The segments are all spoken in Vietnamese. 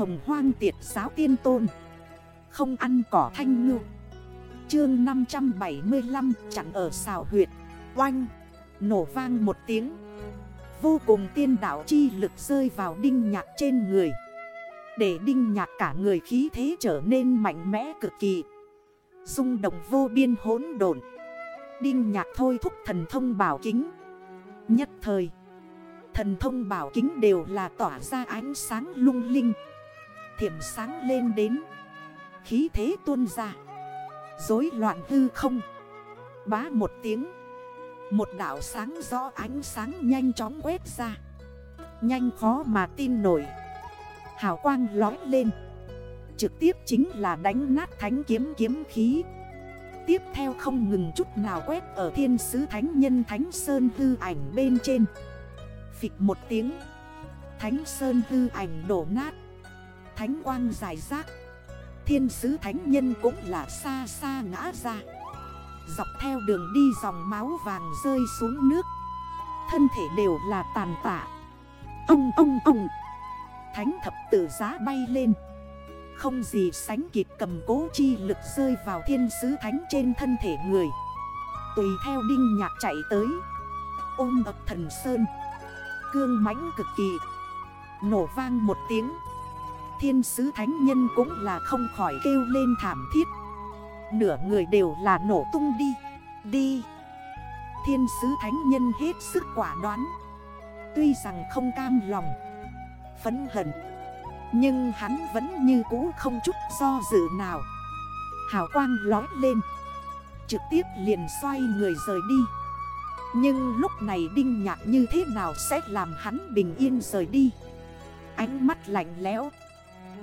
hồng hoang tiệt giáo tiên tôn. Không ăn cỏ thanh ngư. Chương 575 chẳng ở xào huyệt. Oanh. Nổ vang một tiếng. Vô cùng tiên đảo chi lực rơi vào đinh nhạc trên người. Để đinh nhạc cả người khí thế trở nên mạnh mẽ cực kỳ. Dung động vô biên hỗn độn. Đinh nhạc thôi thúc thần thông bảo kính. Nhất thời, Thần thông bảo kính đều là tỏa ra ánh sáng lung linh. Thiểm sáng lên đến. Khí thế tuôn ra. Dối loạn hư không. Bá một tiếng. Một đảo sáng rõ ánh sáng nhanh chóng quét ra. Nhanh khó mà tin nổi. Hào quang lói lên. Trực tiếp chính là đánh nát thánh kiếm kiếm khí. Tiếp theo không ngừng chút nào quét ở thiên sứ thánh nhân thánh sơn hư ảnh bên trên. Phịch một tiếng. Thánh sơn hư ảnh đổ nát. Thánh quang dài rác. Thiên sứ thánh nhân cũng là xa xa ngã ra. Dọc theo đường đi dòng máu vàng rơi xuống nước. Thân thể đều là tàn tạ. Ông ông ông. Thánh thập tử giá bay lên. Không gì sánh kịp cầm cố chi lực rơi vào thiên sứ thánh trên thân thể người. Tùy theo đinh nhạc chạy tới. Ôm ập thần sơn. Cương mãnh cực kỳ. Nổ vang một tiếng. Thiên sứ thánh nhân cũng là không khỏi kêu lên thảm thiết. Nửa người đều là nổ tung đi. Đi. Thiên sứ thánh nhân hết sức quả đoán. Tuy rằng không cam lòng Phấn hận, Nhưng hắn vẫn như cũ không chút do dự nào. Hào quang lói lên, Trực tiếp liền xoay người rời đi. Nhưng lúc này đinh nhạc như thế nào sẽ làm hắn bình yên rời đi? Ánh mắt lạnh lẽo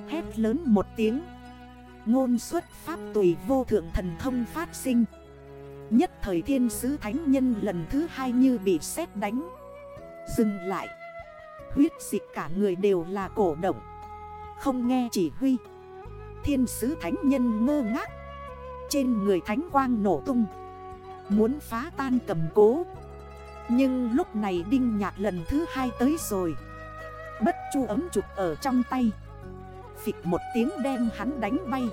Hét lớn một tiếng. Ngôn xuất pháp tùy vô thượng thần thông phát sinh. Nhất thời thiên sứ thánh nhân lần thứ hai như bị sét đánh. Dừng lại. Huyết dịch cả người đều là cổ động. Không nghe chỉ huy. Thiên sứ thánh nhân ngơ ngác. Trên người thánh quang nổ tung. Muốn phá tan cầm cố. Nhưng lúc này đinh nhạc lần thứ hai tới rồi. Bất chu ấm chụp ở trong tay. Phịch một tiếng đem hắn đánh bay.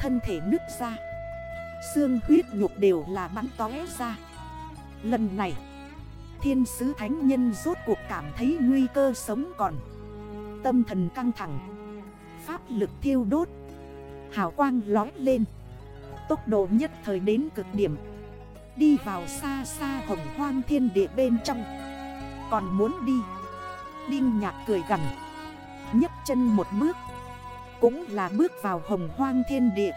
Thân thể nứt ra. Xương huyết nhục đều là bắn tóe ra. Lần này, Thiên sứ thánh nhân rốt cuộc cảm thấy nguy cơ sống còn. Tâm thần căng thẳng. Pháp lực thiêu đốt. Hào quang lói lên. Tốc độ nhất thời đến cực điểm. Đi vào xa xa hồng hoang thiên địa bên trong. Còn muốn đi. Đinh nhạc cười gần nhấc chân một bước. Cũng là bước vào hồng hoang thiên địa.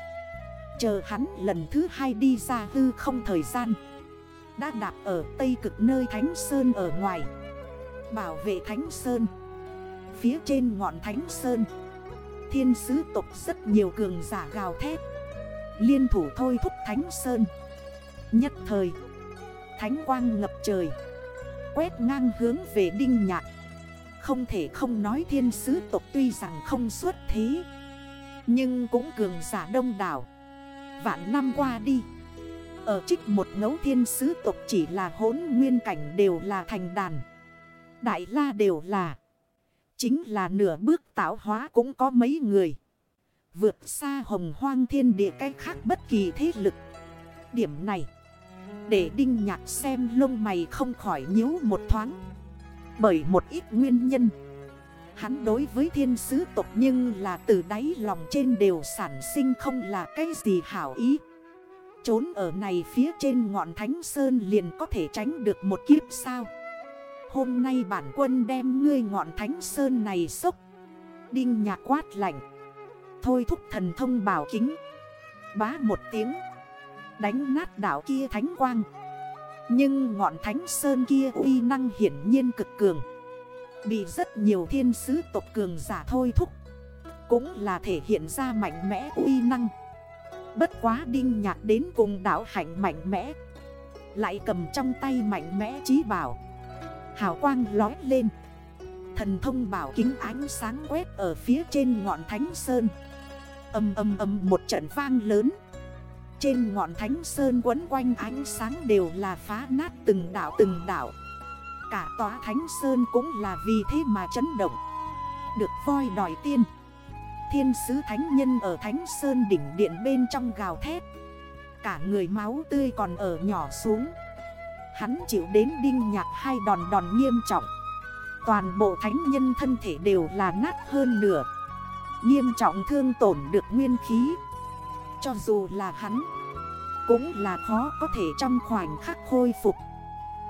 Chờ hắn lần thứ hai đi ra hư không thời gian. Đã đạp ở tây cực nơi Thánh Sơn ở ngoài. Bảo vệ Thánh Sơn. Phía trên ngọn Thánh Sơn. Thiên sứ tục rất nhiều cường giả gào thét. Liên thủ thôi thúc Thánh Sơn. Nhất thời, Thánh quang ngập trời. Quét ngang hướng về đinh nhạc. Không thể không nói thiên sứ tộc tuy rằng không xuất thế, Nhưng cũng cường giả đông đảo. Vạn năm qua đi, Ở trích một ngấu thiên sứ tộc chỉ là hốn nguyên cảnh đều là thành đàn, Đại la đều là. Chính là nửa bước tạo hóa cũng có mấy người. Vượt xa hồng hoang thiên địa cách khác bất kỳ thế lực. Điểm này, Để đinh nhạc xem lông mày không khỏi nhíu một thoáng. Bởi một ít nguyên nhân. Hắn đối với thiên sứ tộc nhưng là từ đáy lòng trên đều sản sinh không là cái gì hảo ý. Trốn ở này phía trên ngọn thánh sơn liền có thể tránh được một kiếp sao? Hôm nay bản quân đem ngươi ngọn thánh sơn này sốc Đinh nhạc quát lạnh. Thôi thúc thần thông bảo kính. Bá một tiếng. Đánh nát đảo kia thánh quang. Nhưng ngọn thánh sơn kia uy năng hiển nhiên cực cường. Bị rất nhiều thiên sứ tộc cường giả thôi thúc. Cũng là thể hiện ra mạnh mẽ uy năng. Bất quá đinh nhạc đến cùng đảo hạnh mạnh mẽ. Lại cầm trong tay mạnh mẽ trí bảo. Hào quang lói lên. Thần thông bảo kính ánh sáng quét ở phía trên ngọn thánh sơn. Âm âm âm một trận vang lớn. Trên ngọn thánh sơn quấn quanh ánh sáng đều là phá nát từng đảo từng đảo. Cả tòa thánh sơn cũng là vì thế mà chấn động. Được voi đòi tiên. Thiên sứ thánh nhân ở Thánh Sơn đỉnh điện bên trong gào thét. Cả người máu tươi còn ở nhỏ xuống. Hắn chịu đến đinh nhạc hai đòn đòn nghiêm trọng. Toàn bộ thánh nhân thân thể đều là nát hơn nửa. Nghiêm trọng thương tổn được nguyên khí. Cho dù là hắn cũng là khó có thể trong khoảnh khắc khôi phục.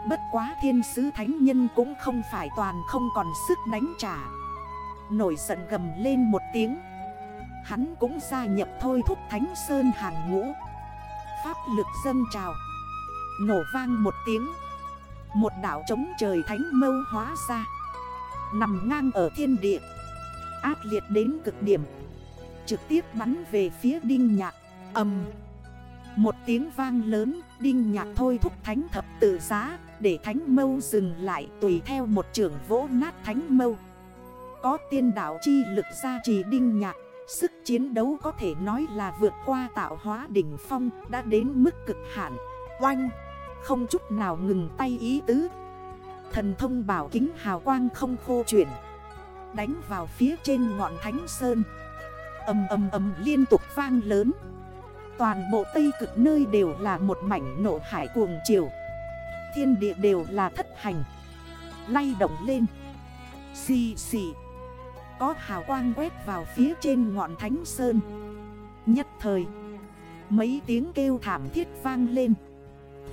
Bất quá thiên sứ thánh nhân cũng không phải toàn không còn sức đánh trả. Nổi giận gầm lên một tiếng. Hắn cũng gia nhập thôi thúc thánh sơn hàng ngũ. Pháp lực dâng trào. Nổ vang một tiếng. Một đảo trống trời thánh mâu hóa ra. Nằm ngang ở thiên địa. Ác liệt đến cực điểm. Trực tiếp bắn về phía đinh nhạc. Âm. Một tiếng vang lớn, Đinh nhạc thôi thúc thánh thập tự giá, Để thánh mâu dừng lại Tùy theo một trường vỗ nát thánh mâu. Có tiên đảo chi lực ra trì đinh nhạc, Sức chiến đấu có thể nói là vượt qua tạo hóa đỉnh phong, Đã đến mức cực hạn. Oanh! Không chút nào ngừng tay ý tứ. Thần thông bảo kính hào quang không khô chuyển, Đánh vào phía trên ngọn thánh sơn. Âm âm âm liên tục vang lớn. Toàn bộ Tây cực nơi đều là một mảnh nộ hải cuồng chiều. Thiên địa đều là thất hành. Lay động lên. Xì xì. Có hào quang quét vào phía trên ngọn thánh sơn. Nhất thời, Mấy tiếng kêu thảm thiết vang lên.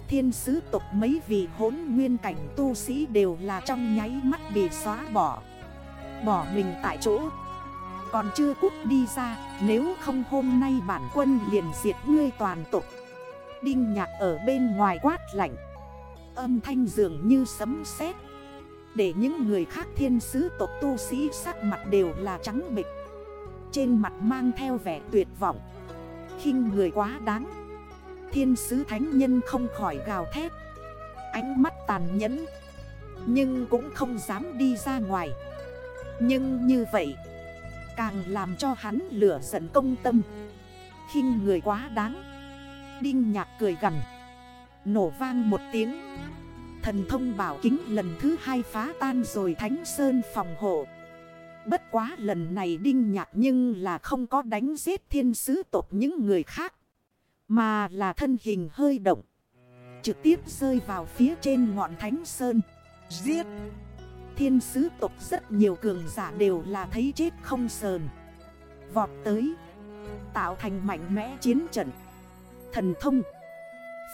Thiên sứ tục mấy vị hốn nguyên cảnh tu sĩ đều là trong nháy mắt bị xóa bỏ. Bỏ mình tại chỗ. Còn chưa cút đi ra, Nếu không hôm nay bản quân liền diệt ngươi toàn tục. Đinh nhạc ở bên ngoài quát lạnh. Âm thanh dường như sấm sét. Để những người khác thiên sứ tộc tu sĩ sắc mặt đều là trắng bịch Trên mặt mang theo vẻ tuyệt vọng. Khinh người quá đáng. Thiên sứ thánh nhân không khỏi gào thét. Ánh mắt tàn nhẫn. Nhưng cũng không dám đi ra ngoài. Nhưng như vậy Càng làm cho hắn lửa giận công tâm. Khinh người quá đáng. Đinh nhạc cười gần Nổ vang một tiếng. Thần thông bảo kính lần thứ hai phá tan rồi Thánh Sơn phòng hộ. Bất quá lần này đinh nhạc nhưng là không có đánh giết thiên sứ tộc những người khác, Mà là thân hình hơi động, Trực tiếp rơi vào phía trên ngọn Thánh Sơn. Giết! Thiên sứ tộc rất nhiều cường giả đều là thấy chết không sờn. Vọt tới, Tạo thành mạnh mẽ chiến trận. Thần thông,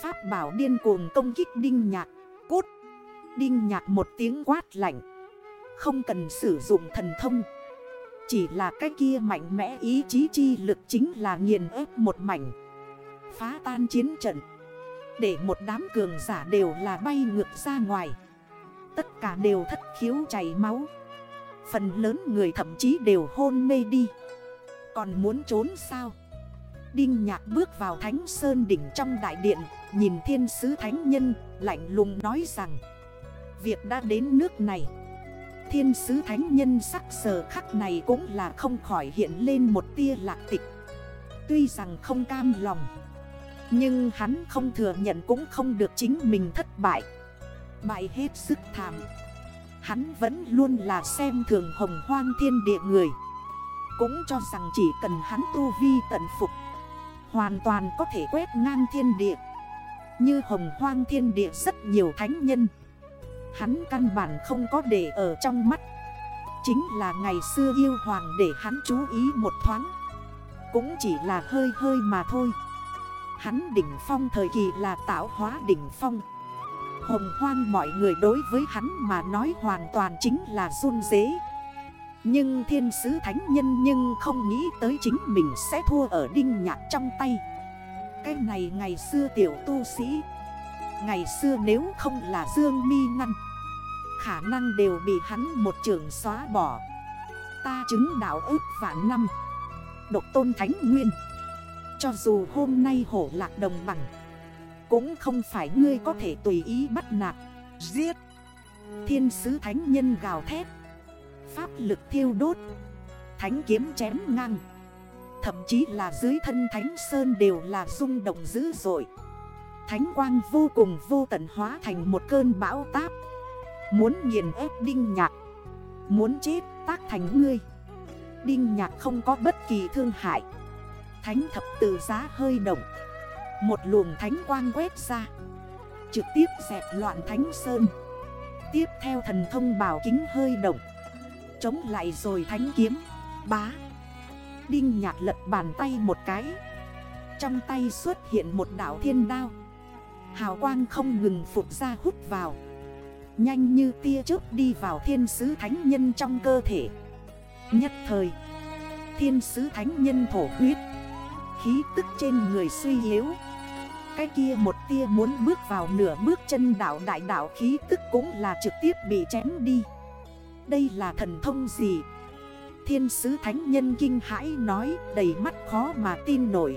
Pháp bảo điên cuồng công kích đinh nhạc, Cút. Đinh nhạc một tiếng quát lạnh, Không cần sử dụng thần thông. Chỉ là cái kia mạnh mẽ ý chí chi lực chính là nghiền ép một mảnh, Phá tan chiến trận. Để một đám cường giả đều là bay ngược ra ngoài. Tất cả đều thất khiếu chảy máu. Phần lớn người thậm chí đều hôn mê đi. Còn muốn trốn sao? Đinh nhạc bước vào thánh sơn đỉnh trong đại điện, Nhìn thiên sứ thánh nhân, lạnh lùng nói rằng, Việc đã đến nước này, Thiên sứ thánh nhân sắc sờ khắc này cũng là không khỏi hiện lên một tia lạc tịch. Tuy rằng không cam lòng, Nhưng hắn không thừa nhận cũng không được chính mình thất bại. Bại hết sức thảm. Hắn vẫn luôn là xem thường hồng hoang thiên địa người. Cũng cho rằng chỉ cần hắn tu vi tận phục, Hoàn toàn có thể quét ngang thiên địa. Như hồng hoang thiên địa rất nhiều thánh nhân, Hắn căn bản không có để ở trong mắt. Chính là ngày xưa yêu hoàng để hắn chú ý một thoáng, Cũng chỉ là hơi hơi mà thôi. Hắn đỉnh phong thời kỳ là tạo hóa đỉnh phong. Hồng hoang mọi người đối với hắn mà nói hoàn toàn chính là run dế Nhưng thiên sứ thánh nhân nhưng không nghĩ tới chính mình sẽ thua ở đinh nhạc trong tay. Cái này ngày xưa tiểu tu sĩ, Ngày xưa nếu không là Dương mi ngăn, Khả năng đều bị hắn một trường xóa bỏ. Ta chứng đạo ước vạn năm, Độc tôn thánh nguyên. Cho dù hôm nay hổ lạc đồng bằng cũng không phải ngươi có thể tùy ý bắt nạt. Giết. Thiên sứ thánh nhân gào thét. Pháp lực thiêu đốt. Thánh kiếm chém ngang. Thậm chí là dưới thân thánh sơn đều là rung động dữ dội. Thánh quang vô cùng vô tận hóa thành một cơn bão táp. Muốn nghiền ép đinh nhạc. Muốn chết tác thành ngươi. Đinh nhạc không có bất kỳ thương hại. Thánh thập tự giá hơi động. Một luồng thánh quang quét ra. Trực tiếp dẹp loạn thánh sơn. Tiếp theo thần thông bảo kính hơi động. Chống lại rồi thánh kiếm. Bá. Đinh nhạc lật bàn tay một cái. Trong tay xuất hiện một đảo thiên đao. Hào quang không ngừng phục ra hút vào. Nhanh như tia chớp đi vào thiên sứ thánh nhân trong cơ thể. Nhất thời, Thiên sứ thánh nhân thổ huyết. Khí tức trên người suy yếu. Cái kia một tia muốn bước vào nửa bước chân đảo đại đảo khí tức cũng là trực tiếp bị chém đi. Đây là thần thông gì? Thiên sứ thánh nhân kinh hãi nói, đầy mắt khó mà tin nổi.